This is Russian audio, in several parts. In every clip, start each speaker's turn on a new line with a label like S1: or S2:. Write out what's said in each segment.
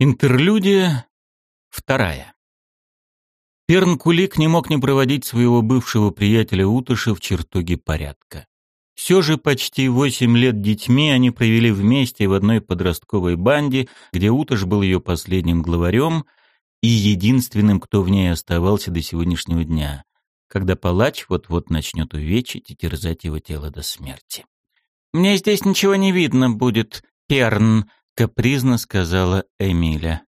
S1: Интерлюдия вторая. Перн Кулик не мог не проводить своего бывшего приятеля Утыша в чертоге порядка. Все же почти восемь лет детьми они провели вместе в одной подростковой банде, где Утыш был ее последним главарем и единственным, кто в ней оставался до сегодняшнего дня, когда палач вот-вот начнет увечить и терзать его тело до смерти. «Мне здесь ничего не видно будет, Перн», — капризно сказала Эмиля.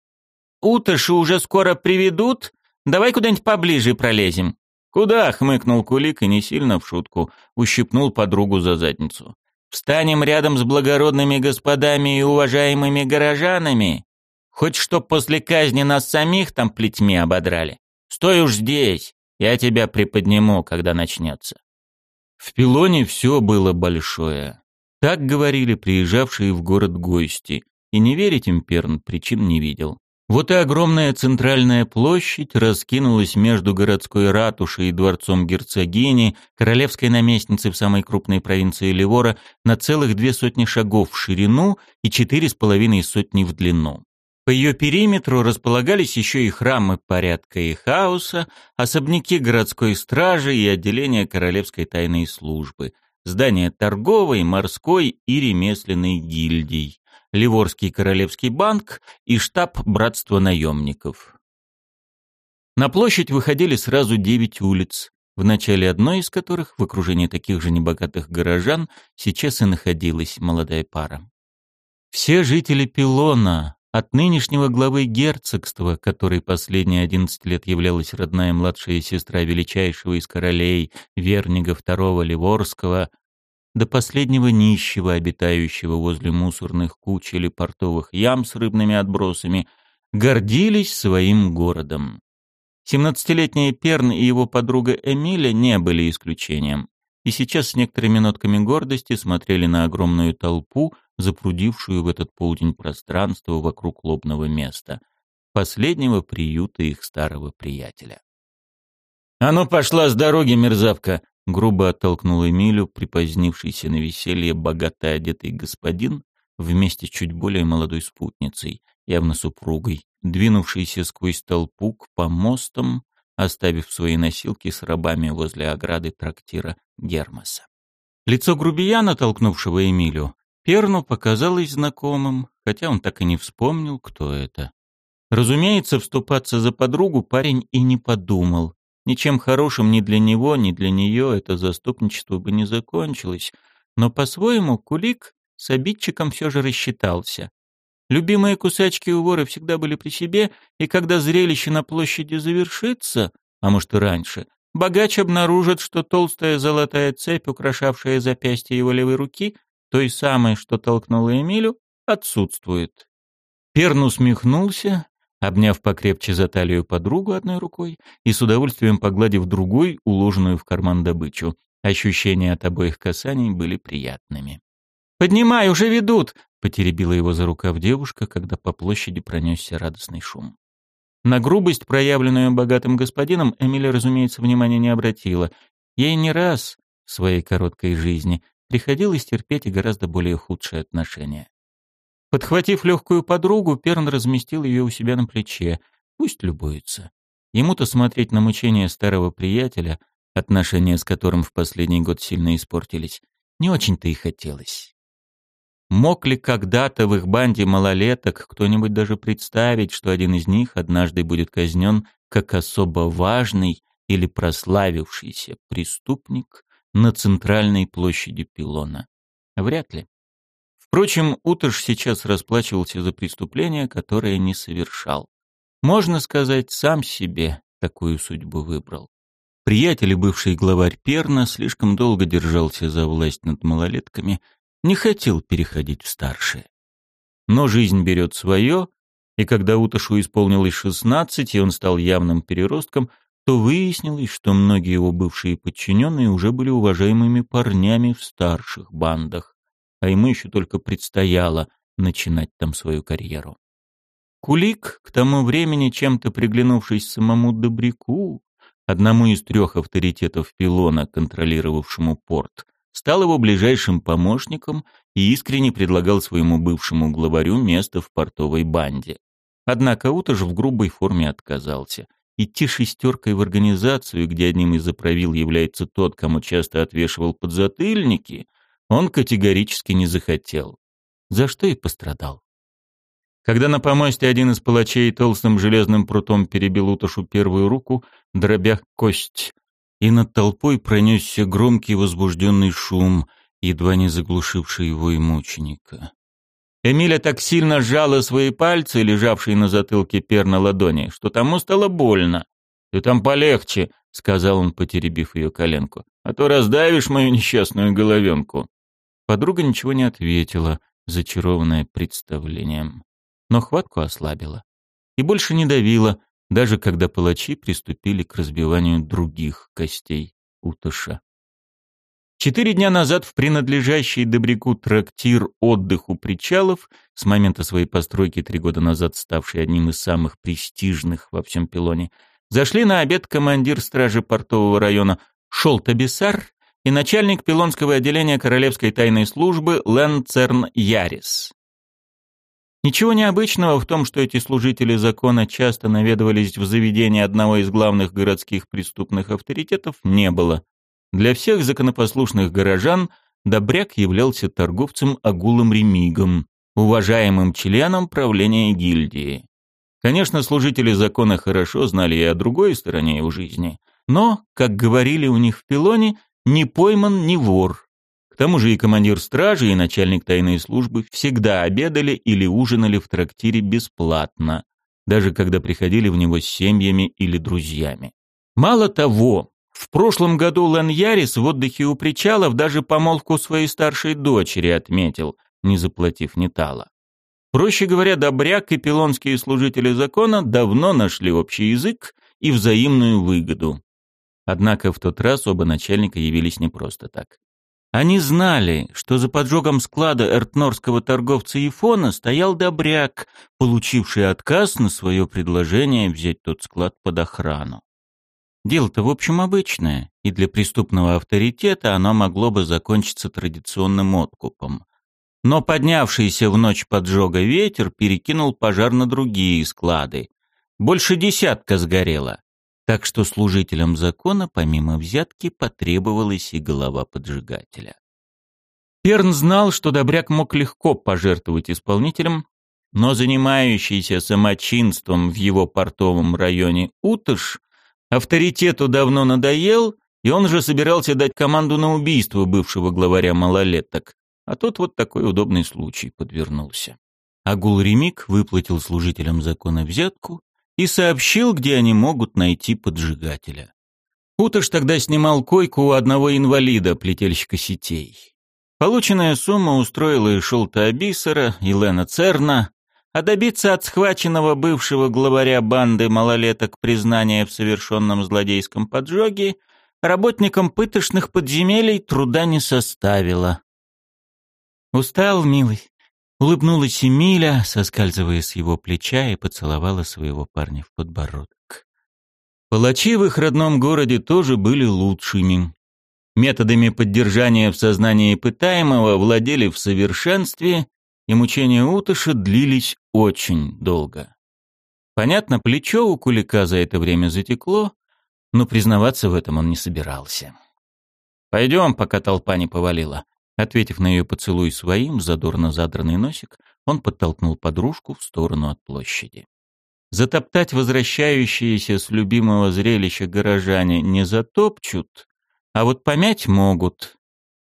S1: «Утыши уже скоро приведут? Давай куда-нибудь поближе пролезем». «Куда?» — хмыкнул Кулик и не сильно в шутку ущипнул подругу за задницу. «Встанем рядом с благородными господами и уважаемыми горожанами? Хоть чтоб после казни нас самих там плетьми ободрали. Стой уж здесь, я тебя приподниму, когда начнется». В пилоне все было большое. Так говорили приезжавшие в город гости, и не верить им Перн причин не видел. Вот и огромная центральная площадь раскинулась между городской ратушей и дворцом герцогини, королевской наместницы в самой крупной провинции Ливора, на целых две сотни шагов в ширину и четыре с половиной сотни в длину. По ее периметру располагались еще и храмы порядка и хаоса, особняки городской стражи и отделения королевской тайной службы, здания торговой, морской и ремесленной гильдий. Ливорский Королевский банк и штаб Братства наемников. На площадь выходили сразу девять улиц, в начале одной из которых, в окружении таких же небогатых горожан, сейчас и находилась молодая пара. Все жители Пилона, от нынешнего главы герцогства, который последние одиннадцать лет являлась родная младшая сестра величайшего из королей Вернига II Ливорского, до последнего нищего, обитающего возле мусорных куч или портовых ям с рыбными отбросами, гордились своим городом. Семнадцатилетний Перн и его подруга Эмиля не были исключением, и сейчас с некоторыми нотками гордости смотрели на огромную толпу, запрудившую в этот полдень пространство вокруг лобного места, последнего приюта их старого приятеля. «А ну пошла с дороги, мерзавка!» Грубо оттолкнул Эмилю припозднившийся на веселье богато одетый господин вместе с чуть более молодой спутницей, явно супругой, двинувшийся сквозь толпу к помостам, оставив свои носилки с рабами возле ограды трактира Гермоса. Лицо грубияна, толкнувшего Эмилю, Перну показалось знакомым, хотя он так и не вспомнил, кто это. Разумеется, вступаться за подругу парень и не подумал, Ничем хорошим ни для него, ни для нее это заступничество бы не закончилось, но по-своему Кулик с обидчиком все же рассчитался. Любимые кусачки у вора всегда были при себе, и когда зрелище на площади завершится, а может и раньше, богач обнаружит, что толстая золотая цепь, украшавшая запястье его левой руки, той самой, что толкнула Эмилю, отсутствует. Перн усмехнулся, обняв покрепче за талию подругу одной рукой и с удовольствием погладив другой, уложенную в карман добычу. Ощущения от обоих касаний были приятными. «Поднимай, уже ведут!» — потеребила его за рукав девушка, когда по площади пронесся радостный шум. На грубость, проявленную богатым господином, Эмиля, разумеется, внимания не обратила. Ей не раз в своей короткой жизни приходилось терпеть и гораздо более худшие отношения. Подхватив легкую подругу, Перн разместил ее у себя на плече. Пусть любуется. Ему-то смотреть на мучения старого приятеля, отношения с которым в последний год сильно испортились, не очень-то и хотелось. Мог ли когда-то в их банде малолеток кто-нибудь даже представить, что один из них однажды будет казнен как особо важный или прославившийся преступник на центральной площади Пилона? Вряд ли. Впрочем, Утыш сейчас расплачивался за преступление, которое не совершал. Можно сказать, сам себе такую судьбу выбрал. Приятель и бывший главарь Перна слишком долго держался за власть над малолетками, не хотел переходить в старшие. Но жизнь берет свое, и когда Уташу исполнилось шестнадцать, и он стал явным переростком, то выяснилось, что многие его бывшие подчиненные уже были уважаемыми парнями в старших бандах а ему еще только предстояло начинать там свою карьеру. Кулик, к тому времени чем-то приглянувшись самому Добряку, одному из трех авторитетов пилона, контролировавшему порт, стал его ближайшим помощником и искренне предлагал своему бывшему главарю место в портовой банде. Однако Утыш в грубой форме отказался. Идти шестеркой в организацию, где одним из заправил является тот, кому часто отвешивал подзатыльники, он категорически не захотел. За что и пострадал. Когда на помосте один из палачей толстым железным прутом перебил Уташу первую руку, дробя кость, и над толпой пронесся громкий возбужденный шум, едва не заглушивший его и мученика. Эмиля так сильно сжала свои пальцы, лежавшие на затылке пер на ладони, что тому стало больно. «Ты там полегче», — сказал он, потеребив ее коленку, «а то раздавишь мою несчастную головенку». Подруга ничего не ответила, зачарованная представлением. Но хватку ослабила. И больше не давила, даже когда палачи приступили к разбиванию других костей Утыша. Четыре дня назад в принадлежащий Добряку трактир «Отдых у причалов», с момента своей постройки три года назад ставший одним из самых престижных во всем Пилоне, зашли на обед командир стражи портового района Шолтабисар и начальник пилонского отделения Королевской тайной службы Лен Церн Ярис. Ничего необычного в том, что эти служители закона часто наведывались в заведение одного из главных городских преступных авторитетов, не было. Для всех законопослушных горожан Добряк являлся торговцем Агулом Ремигом, уважаемым членом правления гильдии. Конечно, служители закона хорошо знали и о другой стороне его жизни, но, как говорили у них в Пилоне, не пойман не вор. К тому же и командир стражи, и начальник тайной службы всегда обедали или ужинали в трактире бесплатно, даже когда приходили в него с семьями или друзьями. Мало того, в прошлом году Лен Ярис в отдыхе у причалов даже помолвку своей старшей дочери отметил, не заплатив ни тала. Проще говоря, Добряк и пилонские служители закона давно нашли общий язык и взаимную выгоду. Однако в тот раз оба начальника явились не просто так. Они знали, что за поджогом склада эртнорского торговца Ифона стоял Добряк, получивший отказ на свое предложение взять тот склад под охрану. Дело-то, в общем, обычное, и для преступного авторитета оно могло бы закончиться традиционным откупом. Но поднявшийся в ночь поджога ветер перекинул пожар на другие склады. Больше десятка сгорело. Так что служителям закона, помимо взятки, потребовалась и голова поджигателя. Перн знал, что Добряк мог легко пожертвовать исполнителем, но занимающийся самочинством в его портовом районе Утыш Авторитету давно надоел, и он же собирался дать команду на убийство бывшего главаря малолеток. А тут вот такой удобный случай подвернулся. Агул Ремик выплатил служителям закона взятку и сообщил, где они могут найти поджигателя. Уташ тогда снимал койку у одного инвалида, плетельщика сетей. Полученная сумма устроила и Шолта Абисера, и Лена Церна, а добиться от схваченного бывшего главаря банды малолеток признания в совершенном злодейском поджоге работникам пытошных подземелий труда не составило. «Устал, милый?» — улыбнулась Эмиля, соскальзывая с его плеча и поцеловала своего парня в подбородок. Палачи в их родном городе тоже были лучшими. Методами поддержания в сознании пытаемого владели в совершенстве и мучения Утыша длились очень долго. Понятно, плечо у Кулика за это время затекло, но признаваться в этом он не собирался. «Пойдем, пока толпа не повалила». Ответив на ее поцелуй своим, задорно задранный носик, он подтолкнул подружку в сторону от площади. Затоптать возвращающиеся с любимого зрелища горожане не затопчут, а вот помять могут.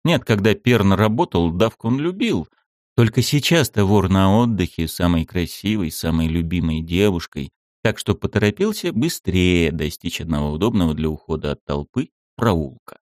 S1: Нет, когда Перн работал, давку он любил — только сейчас-то вор на отдыхе самой красивой, самой любимой девушкой, так что поторопился быстрее достичь одного удобного для ухода от толпы проулка.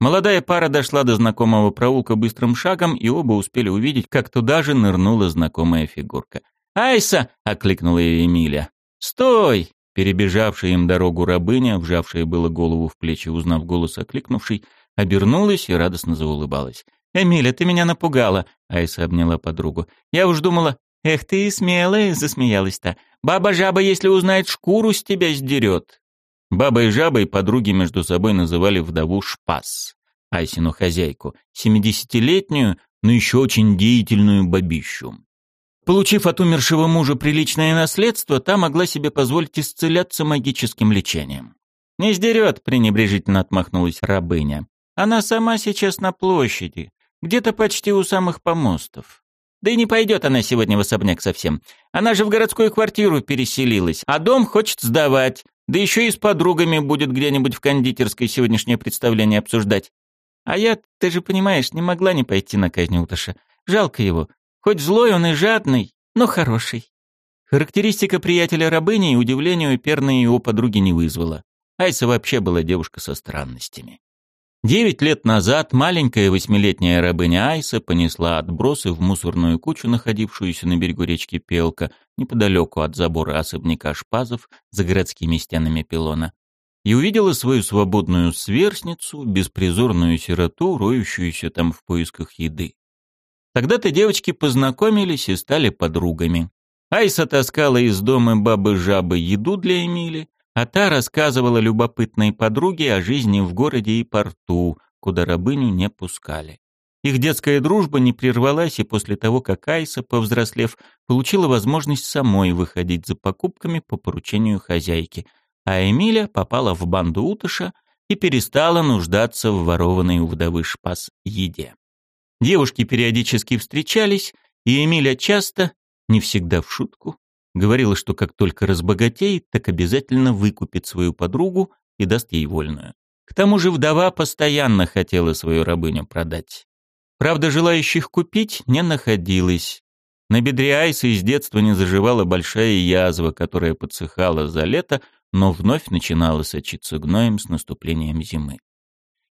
S1: Молодая пара дошла до знакомого проулка быстрым шагом, и оба успели увидеть, как туда же нырнула знакомая фигурка. «Айса!» — окликнула ее Эмиля. «Стой!» — перебежавшая им дорогу рабыня, вжавшая было голову в плечи, узнав голос окликнувшей, обернулась и радостно заулыбалась. «Эмиля, ты меня напугала», — Айса обняла подругу. «Я уж думала, эх ты смелая», — засмеялась-то. «Баба-жаба, если узнает, шкуру с тебя сдерет». Бабой жабой подруги между собой называли вдову Шпас, Айсину хозяйку, семидесятилетнюю, но еще очень деятельную бабищу. Получив от умершего мужа приличное наследство, та могла себе позволить исцеляться магическим лечением. «Не сдерет», — пренебрежительно отмахнулась рабыня. «Она сама сейчас на площади, где-то почти у самых помостов. Да и не пойдет она сегодня в особняк совсем. Она же в городскую квартиру переселилась, а дом хочет сдавать, да еще и с подругами будет где-нибудь в кондитерской сегодняшнее представление обсуждать. А я, ты же понимаешь, не могла не пойти на казнь Уташа. Жалко его. Хоть злой он и жадный, но хороший. Характеристика приятеля рабыни и удивлению перной его подруги не вызвала. Айса вообще была девушка со странностями. Девять лет назад маленькая восьмилетняя рабыня Айса понесла отбросы в мусорную кучу, находившуюся на берегу речки Пелка, неподалеку от забора особняка Шпазов за городскими стенами пилона, и увидела свою свободную сверстницу, беспризорную сироту, роющуюся там в поисках еды. Тогда-то девочки познакомились и стали подругами. Айса таскала из дома бабы-жабы еду для Эмили, а та рассказывала любопытной подруге о жизни в городе и порту, куда рабыню не пускали. Их детская дружба не прервалась и после того, как Айса, повзрослев, получила возможность самой выходить за покупками по поручению хозяйки, а Эмиля попала в банду Утыша и перестала нуждаться в ворованной у вдовы шпас еде. Девушки периодически встречались, и Эмиля часто, не всегда в шутку, Говорила, что как только разбогатеет, так обязательно выкупит свою подругу и даст ей вольную. К тому же вдова постоянно хотела свою рабыню продать. Правда, желающих купить не находилось. На бедре Айсы из детства не заживала большая язва, которая подсыхала за лето, но вновь начинала сочиться гноем с наступлением зимы.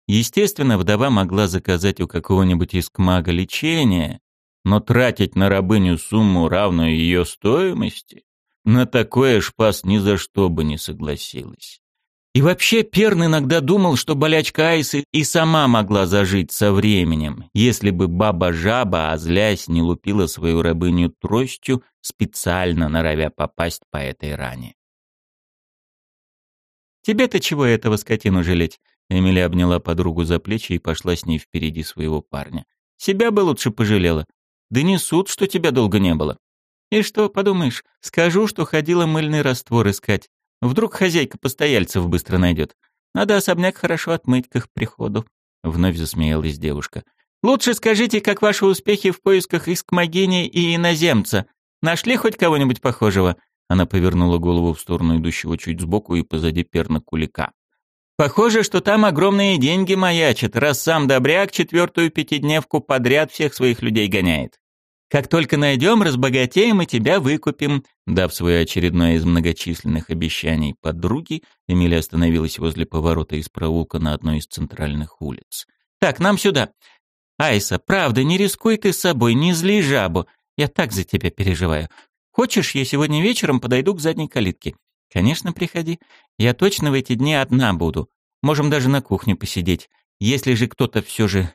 S1: Естественно, вдова могла заказать у какого-нибудь искмага лечение, но тратить на рабыню сумму, равную ее стоимости, на такое шпас ни за что бы не согласилась. И вообще Перн иногда думал, что болячка Айсы и сама могла зажить со временем, если бы баба-жаба, озлясь, не лупила свою рабыню тростью, специально норовя попасть по этой ране. «Тебе-то чего этого скотину жалеть?» Эмилия обняла подругу за плечи и пошла с ней впереди своего парня. «Себя бы лучше пожалела. Донесут, что тебя долго не было. И что, подумаешь, скажу, что ходила мыльный раствор искать. Вдруг хозяйка постояльцев быстро найдет. Надо особняк хорошо отмыть к их приходу. Вновь засмеялась девушка. Лучше скажите, как ваши успехи в поисках искмогини и иноземца. Нашли хоть кого-нибудь похожего? Она повернула голову в сторону идущего чуть сбоку и позади перна кулика. Похоже, что там огромные деньги маячат, раз сам Добряк четвертую пятидневку подряд всех своих людей гоняет. Как только найдем, разбогатеем и тебя выкупим». Дав свое очередное из многочисленных обещаний подруги, Эмилия остановилась возле поворота из проулка на одной из центральных улиц. «Так, нам сюда. Айса, правда, не рискуй ты с собой, не зли жабу. Я так за тебя переживаю. Хочешь, я сегодня вечером подойду к задней калитке? Конечно, приходи. Я точно в эти дни одна буду. Можем даже на кухне посидеть. Если же кто-то все же...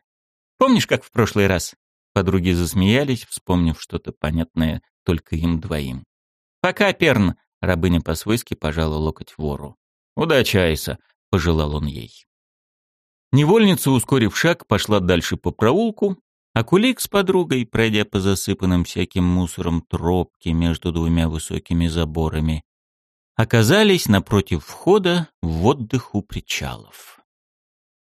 S1: Помнишь, как в прошлый раз? Подруги засмеялись, вспомнив что-то понятное только им двоим. «Пока, Перн!» — рабыня по-свойски пожала локоть вору. «Удачи, Айса!» — пожелал он ей. Невольница, ускорив шаг, пошла дальше по проулку, а Кулик с подругой, пройдя по засыпанным всяким мусором тропке между двумя высокими заборами, оказались напротив входа в отдых у причалов.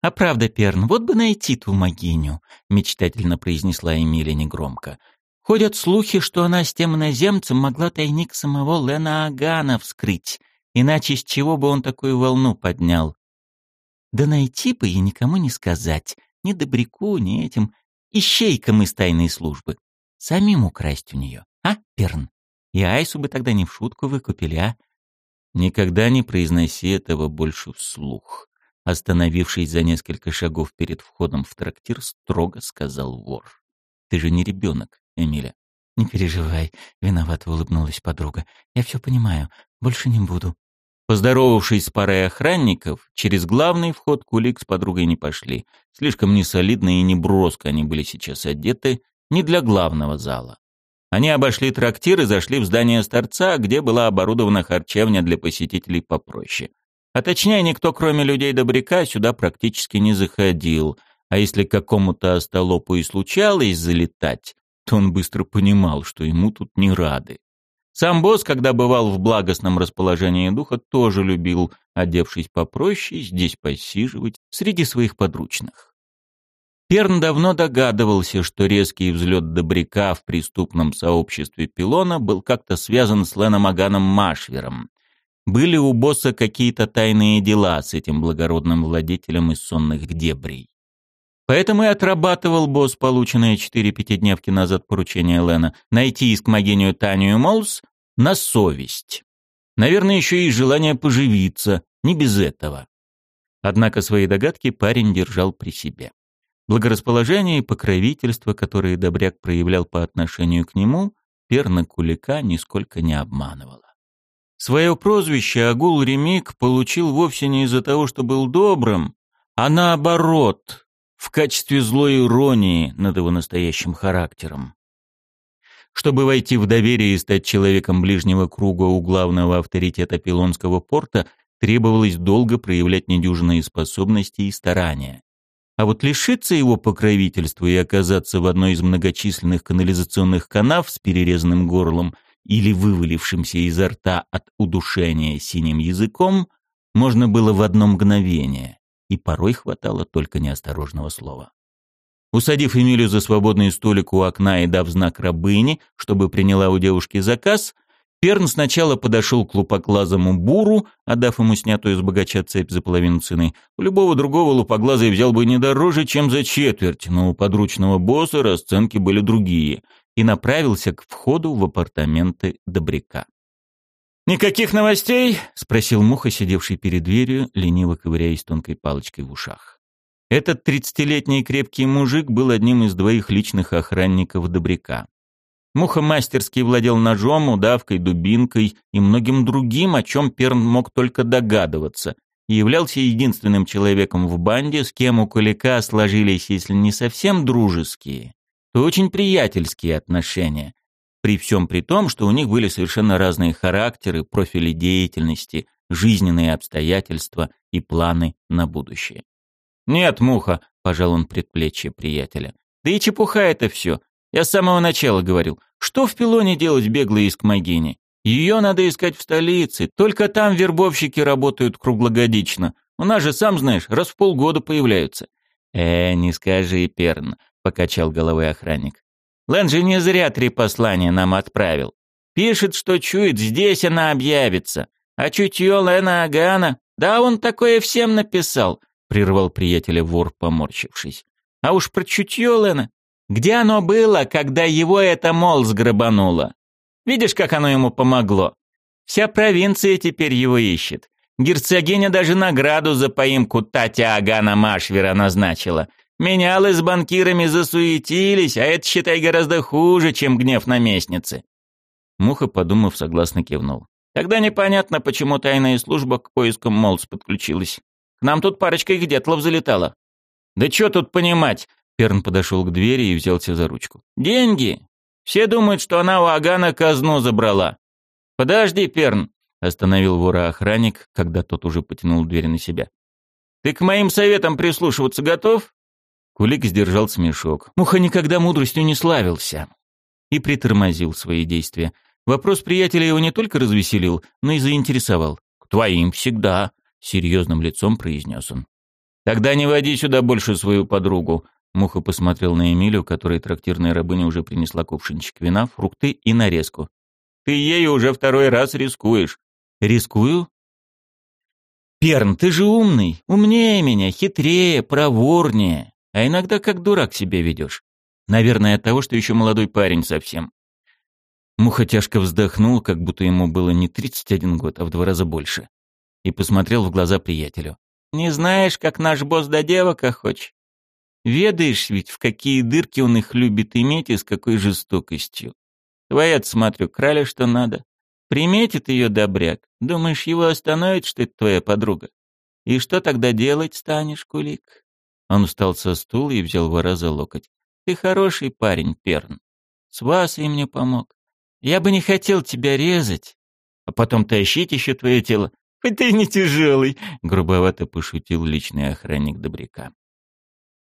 S1: «А правда, Перн, вот бы найти ту могиню», — мечтательно произнесла Эмилия негромко. «Ходят слухи, что она с тем иноземцем могла тайник самого Лена Агана вскрыть, иначе с чего бы он такую волну поднял? Да найти бы и никому не сказать, ни Добряку, ни этим ищейкам из тайной службы. Самим украсть у нее, а, Перн? И Айсу бы тогда не в шутку выкупили, а?» «Никогда не произноси этого больше вслух», Остановившись за несколько шагов перед входом в трактир, строго сказал вор. «Ты же не ребенок, Эмиля». «Не переживай», — виновато улыбнулась подруга. «Я все понимаю. Больше не буду». Поздоровавшись с парой охранников, через главный вход Кулик с подругой не пошли. Слишком несолидно и неброско они были сейчас одеты, не для главного зала. Они обошли трактир и зашли в здание старца, где была оборудована харчевня для посетителей попроще. А точнее, никто, кроме людей Добряка, сюда практически не заходил. А если какому-то остолопу и случалось залетать, то он быстро понимал, что ему тут не рады. Сам босс, когда бывал в благостном расположении духа, тоже любил, одевшись попроще, здесь посиживать среди своих подручных. Перн давно догадывался, что резкий взлет Добряка в преступном сообществе Пилона был как-то связан с Леном Аганом Машвером. Были у босса какие-то тайные дела с этим благородным владетелем из сонных дебрей. Поэтому и отрабатывал босс полученные четыре пятидневки назад поручение Лена найти искмогению Танию Молс на совесть. Наверное, еще и желание поживиться, не без этого. Однако свои догадки парень держал при себе. Благорасположение и покровительство, которые Добряк проявлял по отношению к нему, Перна Кулика нисколько не обманывало. Свое прозвище Агул Ремик получил вовсе не из-за того, что был добрым, а наоборот, в качестве злой иронии над его настоящим характером. Чтобы войти в доверие и стать человеком ближнего круга у главного авторитета Пилонского порта, требовалось долго проявлять недюжинные способности и старания. А вот лишиться его покровительства и оказаться в одной из многочисленных канализационных канав с перерезанным горлом или вывалившимся изо рта от удушения синим языком можно было в одно мгновение, и порой хватало только неосторожного слова. Усадив Эмилию за свободный столик у окна и дав знак рабыне, чтобы приняла у девушки заказ, Перн сначала подошел к лупоглазому буру, отдав ему снятую с богача цепь за половину цены. У любого другого лупоглазый взял бы не дороже, чем за четверть, но у подручного босса расценки были другие, и направился к входу в апартаменты Добряка. «Никаких новостей?» — спросил Муха, сидевший перед дверью, лениво ковыряясь тонкой палочкой в ушах. Этот тридцатилетний крепкий мужик был одним из двоих личных охранников Добряка. Муха мастерски владел ножом, удавкой, дубинкой и многим другим, о чем Перн мог только догадываться, и являлся единственным человеком в банде, с кем у Кулика сложились, если не совсем дружеские, то очень приятельские отношения. При всем при том, что у них были совершенно разные характеры, профили деятельности, жизненные обстоятельства и планы на будущее. «Нет, Муха», — пожал он предплечье приятеля, — «да и чепуха это все. Я с самого начала говорил, что в пилоне делать беглой из Кмагини? Ее надо искать в столице, только там вербовщики работают круглогодично. У нас же, сам знаешь, раз в полгода появляются. «Э, не скажи, Перн», — покачал головой охранник. «Лэн же не зря три послания нам отправил. Пишет, что чует, здесь она объявится. А чутье Лена Агана, да он такое всем написал», — прервал приятеля вор, поморщившись. «А уж про чутье Лена, где оно было, когда его это мол сграбануло? Видишь, как оно ему помогло? Вся провинция теперь его ищет. Герцогиня даже награду за поимку Татя Агана Машвера назначила. Менялы с банкирами засуетились, а это, считай, гораздо хуже, чем гнев наместницы. Муха, подумав, согласно кивнул. Тогда непонятно, почему тайная служба к поискам Молс подключилась. К нам тут парочка их детлов залетала. Да что тут понимать? Перн подошел к двери и взялся за ручку. «Деньги! Все думают, что она у Агана казну забрала». «Подожди, Перн!» — остановил вора охранник, когда тот уже потянул дверь на себя. «Ты к моим советам прислушиваться готов?» Кулик сдержал смешок. Муха никогда мудростью не славился. И притормозил свои действия. Вопрос приятеля его не только развеселил, но и заинтересовал. «К твоим всегда», — серьезным лицом произнес он. «Тогда не води сюда больше свою подругу», Муха посмотрел на Эмилию, которой трактирная рабыня уже принесла кувшинчик вина, фрукты и нарезку. «Ты ею уже второй раз рискуешь». «Рискую?» «Перн, ты же умный, умнее меня, хитрее, проворнее, а иногда как дурак себя ведешь. Наверное, от того, что еще молодой парень совсем». Муха тяжко вздохнул, как будто ему было не 31 год, а в два раза больше, и посмотрел в глаза приятелю. «Не знаешь, как наш босс до девок охоч? Ведаешь ведь, в какие дырки он их любит иметь и с какой жестокостью. Твоя, смотрю, крали что надо. Приметит ее добряк. Думаешь, его остановит, что это твоя подруга? И что тогда делать станешь, Кулик? Он встал со стула и взял вора за локоть. Ты хороший парень, Перн. С вас и мне помог. Я бы не хотел тебя резать, а потом тащить еще твое тело. Хоть ты не тяжелый, грубовато пошутил личный охранник добряка.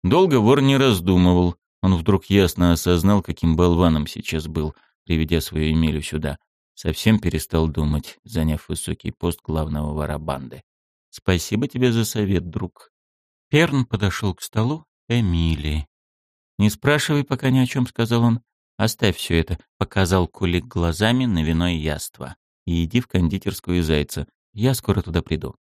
S1: Долго вор не раздумывал. Он вдруг ясно осознал, каким болваном сейчас был, приведя свою Эмилю сюда. Совсем перестал думать, заняв высокий пост главного вора банды. «Спасибо тебе за совет, друг». Перн подошел к столу Эмили. «Не спрашивай пока ни о чем», — сказал он. «Оставь все это», — показал Кулик глазами на вино и яство. «И иди в кондитерскую зайца. Я скоро туда приду».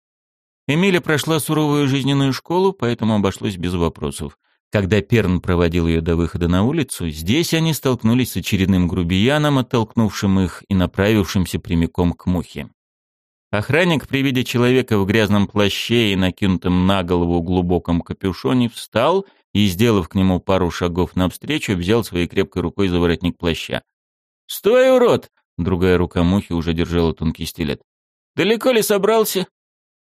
S1: Эмиля прошла суровую жизненную школу, поэтому обошлось без вопросов. Когда Перн проводил ее до выхода на улицу, здесь они столкнулись с очередным грубияном, оттолкнувшим их и направившимся прямиком к мухе. Охранник при виде человека в грязном плаще и накинутом на голову глубоком капюшоне встал и, сделав к нему пару шагов навстречу, взял своей крепкой рукой за воротник плаща. «Стой, урод!» — другая рука мухи уже держала тонкий стилет. «Далеко ли собрался?»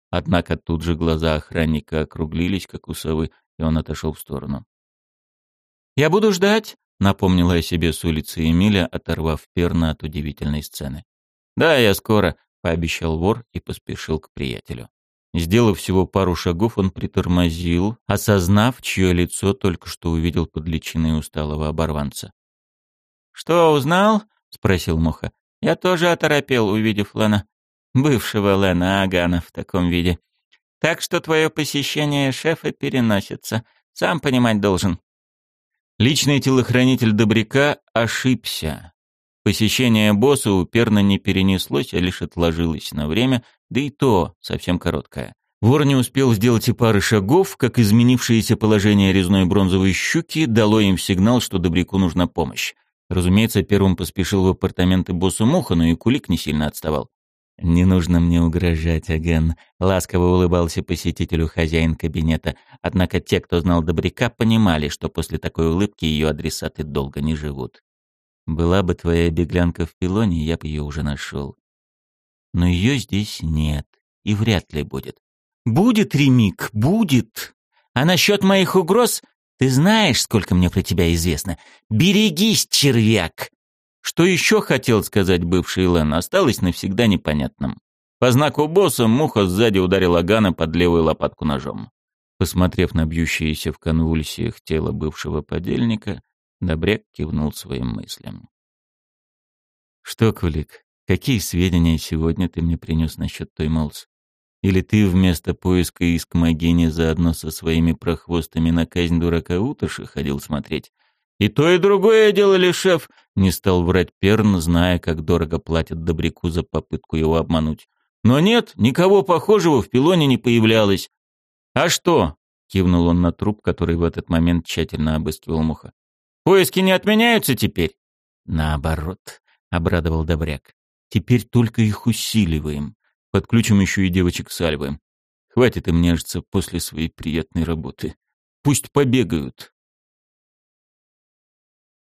S1: Однако тут же глаза охранника округлились, как у совы, и он отошел в сторону. «Я буду ждать», — напомнила о себе с улицы Эмиля, оторвав перна от удивительной сцены. «Да, я скоро», — пообещал вор и поспешил к приятелю. Сделав всего пару шагов, он притормозил, осознав, чье лицо только что увидел под личиной усталого оборванца. «Что, узнал?» — спросил Моха. «Я тоже оторопел, увидев Лена бывшего Лена Агана в таком виде. Так что твое посещение шефа переносится. Сам понимать должен. Личный телохранитель Добряка ошибся. Посещение босса уперно не перенеслось, а лишь отложилось на время, да и то совсем короткое. Вор не успел сделать и пары шагов, как изменившееся положение резной бронзовой щуки дало им сигнал, что Добряку нужна помощь. Разумеется, первым поспешил в апартаменты босса Муха, но и Кулик не сильно отставал. «Не нужно мне угрожать, Аген», — ласково улыбался посетителю хозяин кабинета. Однако те, кто знал Добряка, понимали, что после такой улыбки ее адресаты долго не живут. «Была бы твоя беглянка в пилоне, я бы ее уже нашел. Но ее здесь нет, и вряд ли будет». «Будет, Ремик, будет! А насчет моих угроз, ты знаешь, сколько мне про тебя известно. Берегись, червяк!» Что еще хотел сказать бывший Лен, осталось навсегда непонятным. По знаку босса муха сзади ударила Гана под левую лопатку ножом. Посмотрев на бьющееся в конвульсиях тело бывшего подельника, Добряк кивнул своим мыслям. «Что, Кулик, какие сведения сегодня ты мне принес насчет той Молс? Или ты вместо поиска иск Магини заодно со своими прохвостами на казнь дурака Уташи ходил смотреть?» «И то, и другое делали, шеф», — не стал врать Перн, зная, как дорого платят Добряку за попытку его обмануть. «Но нет, никого похожего в пилоне не появлялось». «А что?» — кивнул он на труп, который в этот момент тщательно обыскивал муха. «Поиски не отменяются теперь?» «Наоборот», — обрадовал Добряк. «Теперь только их усиливаем. Подключим еще и девочек с Альвы. Хватит им нежиться после своей приятной работы. Пусть побегают».